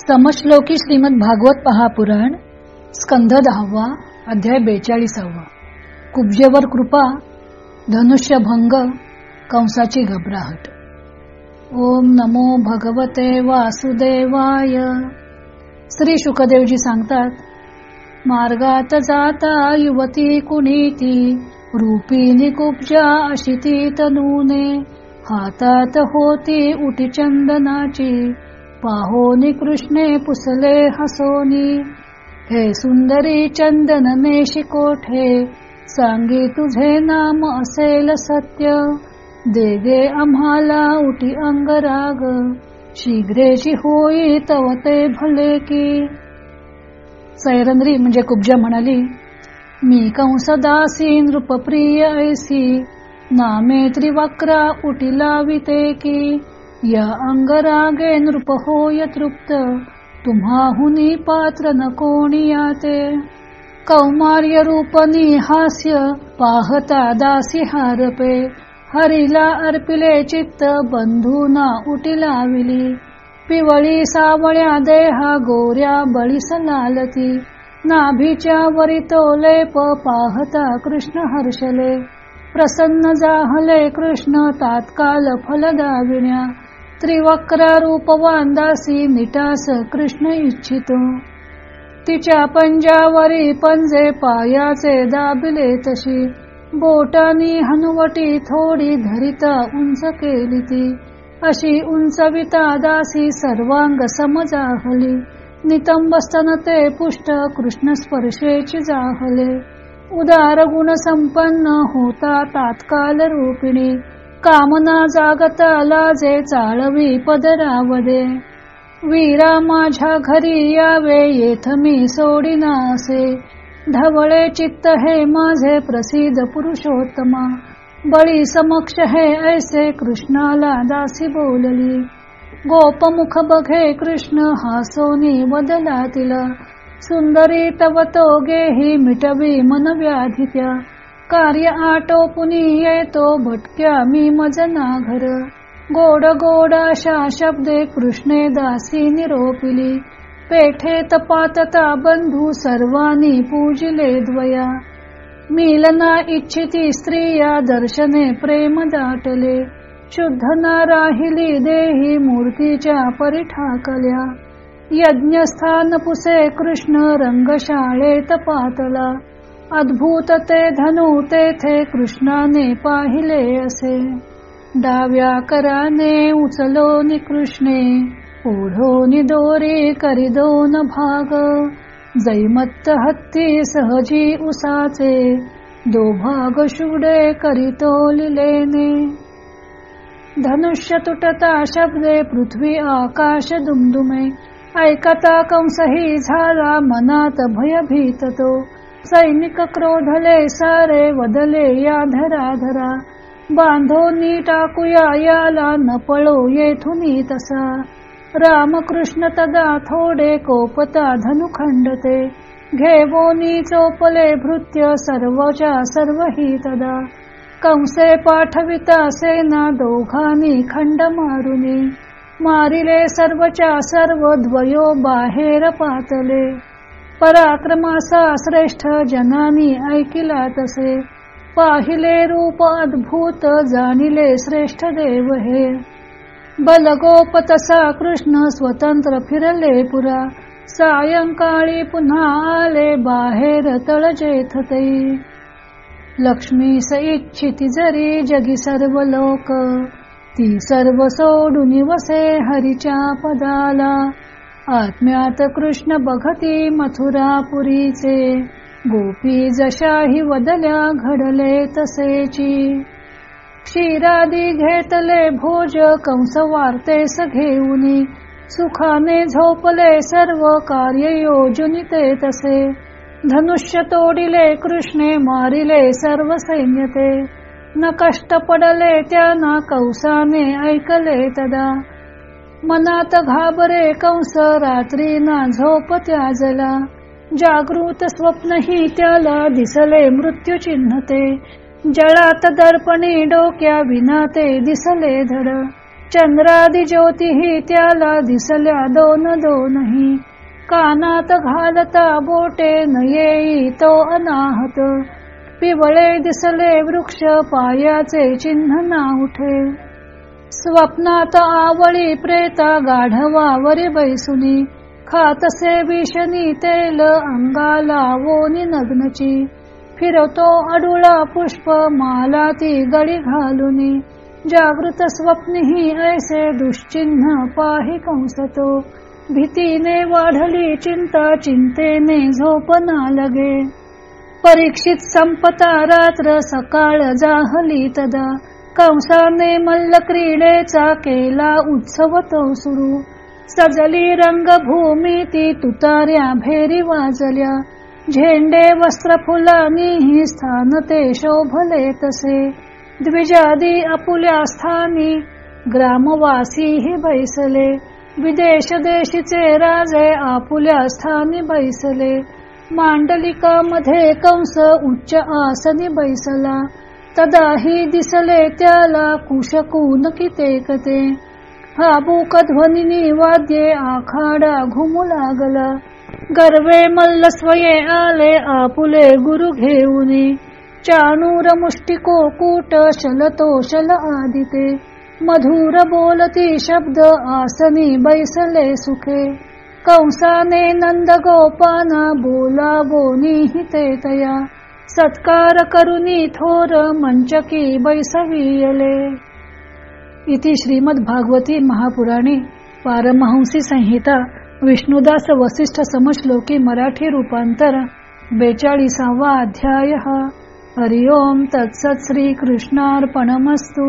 समश्लोकी श्रीमद भागवत महापुराण स्कंध दहावा अध्याय बेचाळीसावा. कुब्जेवर कृपा धनुष्यभंग कंसाची घबराहट. ओम नमो भगवते वासुदेवाय. श्री शुकदेवजी सांगतात मार्गात जाता युवती कुणीती रूपिणी कुब्जा अशिती तनूने हातात होती उटी चंदनाची पाहोनी कृष्णे पुसले हसोनी. हे सुंदरी चंदन मेशी कोठे? सांगी तुझे नाम असेल सत्य. दे गे आम्हाला उठी अंगराग. शीघ्रेशी होई तव ते भले की. सैरंद्री म्हणजे कुब्जा म्हणाली मी कंसदासी नृपप्रिय ऐसी. नामे त्रिवक्रा उटी लाविते की. या अंगरागे नृप होय तृप्त तुम्हाहुनी पात्र न कोणी याते कौमार्य रूपनी हास्य पाहता दासी हारपे हरिला अर्पिले चित्त बंधूना उटी लाविली पिवळी सावळ्या देहा गोऱ्या बळीस लालती नाभीच्या वरी तो लेप पाहता कृष्ण हर्षले. प्रसन्न जाहले कृष्ण तात्काल फलदाविण्या दाविण्या त्रिवक्र दासी निटास कृष्ण इच्छितो। तिच्या पंजावरी पंजे पायाचे दाबिले तशी। बोटानी हनुवटी थोडी धरिता उंच केली ती। अशी उंचविता दासी सर्वांग समजाहली। नितंबस्तन ते पुष्ट कृष्ण स्पर्शेची जाहले। उदार गुण संपन्न होता तात्काल रूपिणी। कामना जागताला लाजे चाळवी पदरावदे वीरा माझ्या घरी यावे येथ मी सोडिना असे. ढवळे चित्त हे माझे प्रसिद्ध पुरुषोत्तमा. बळी समक्ष हे ऐसे कृष्णाला दासी बोलली. गोपमुख बघे कृष्ण हासोनी बदला तिला. सुंदरी तव तो गेही मिटवी मन व्याधित्या कार्य आटोपुनी येतो भटक्या मी मजना घर. गोड गोड अशा शब्दे कृष्णे दासी निरोपिली. पेठे तपातता बंधू सर्वानी पूजिले द्वया. मिलना इच्छिती स्त्रिया दर्शने प्रेम दाटले. शुद्ध ना राहिली देही मूर्तीच्या परिठाकल्या यज्ञस्थान पुसे कृष्ण रंगशाळेत पातला. अद्भुत ते धनु तेथे कृष्णाने पाहिले असे. डाव्या कराने उचलो नि कृष्णे ओढो दोरी करी दोन भाग. जैमत्त हत्ती सहजी उसाचे दो भाग शुडे करीतो लिलेने. धनुष्य तुटता शब्दे पृथ्वी आकाश दुमदुमे ऐकता कंसही झाला मनात भयभीत तो सैनिक क्रोधले सारे वदले या धरा धरा. बांधोनी टाकूया याला न पळो येथुनी तसा. रामकृष्ण तदा थोडे कोपता धनुखंडते घेवोनी चोपले भृत्य सर्वच्या सर्व ही तदा. कंसे पाठविता सेना दोघांनी खंड मारुनी. मारिले सर्वच्या सर्व द्वयो बाहेर पातले. पराक्रमासा श्रेष्ठ जनानी ऐकिला तसे. पाहिले रूप अद्भुत जाणिले श्रेष्ठ देव हे. बलगोप तसा कृष्ण स्वतंत्र फिरले पुरा. सायंकाळी पुन्हा आले बाहेर तळजेथ लक्ष्मी इच्छिती जरी जगी सर्व लोक. ती सर्व सोडून वसे हरिच्या पदाला. आत्म्यात कृष्ण बघती मथुरापुरीचे. गोपी जशाही वदल्या घडले तसेची. क्षीरादी घेतले भोज कंस वार्तेस घेऊनी. सुखाने झोपले सर्व कार्य योजनी ते तसे. धनुष्य तोडिले कृष्णे मारिले सर्व सैन्यते. न कष्ट पडले त्या ना कौसाने ऐकले तदा. मनात घाबरे कंस रात्री ना झोप त्याजला जागृत स्वप्नही त्याला दिसले मृत्यू चिन्हते जळात दर्पणी डोक्या विना ते दिसले धड. चंद्रादी ज्योतीही त्याला दिसल्या दोन दोनही. कानात घालता बोटे न येई तो अनाहत. पिवळे दिसले वृक्ष पायाचे चिन्ह ना उठे. स्वप्नात आवळी प्रेता गाढवावरी बैसुनी खातसे विषणी तेल अंगाला वोनी नग्नची. फिरवतो अडुळा पुष्प माला ती गळी घालुनी. जागृत स्वप्नही ऐसे दुश्चिन्ह पाही कंसतो. भीतीने वाढली चिंता चिंतेने झोपना लगे. परीक्षित संपता रात्र सकाळ जाहली तदा. कंसाने मल्ल क्रीडेचा केला उत्सव तो सुरू. सजली रंगभूमी ती तुतार्या भेरी वाजल्या. झेंडे वस्त्र फुलांनी स्थान ते शोभले तसे. द्विजादी अपुल्या स्थानी ग्रामवासी ही बैसले. विदेश देशीचे राजे आपुल्या स्थानी बैसले. मांडलिका मध्ये कंस उच्च आसनी बैसला. तदाही दिसले त्याला कुशकून कितेकते. हा बुक ध्वनी वाद्ये आखाडा घुमू लागला. गर्वे मल्ल स्वये आले आपुले गुरु घेऊन. चाणूर मुष्टिको कूट शलतोषल आदिते. मधुर बोलती शब्द आसनी बैसले सुखे. कंसाने नंद गोपाना बोला बोनी हिते तया. सत्कार करुनी थोर मंचकी बैसवियले इति श्रीमद भागवती महापुराणे पारमहंसी संहिता विष्णुदास वसिष्ठ समश्लोकी मराठी रूपांतर बेचाळीसावा अध्याय. हरिओम तत्सत श्री कृष्णार्पणमस्तू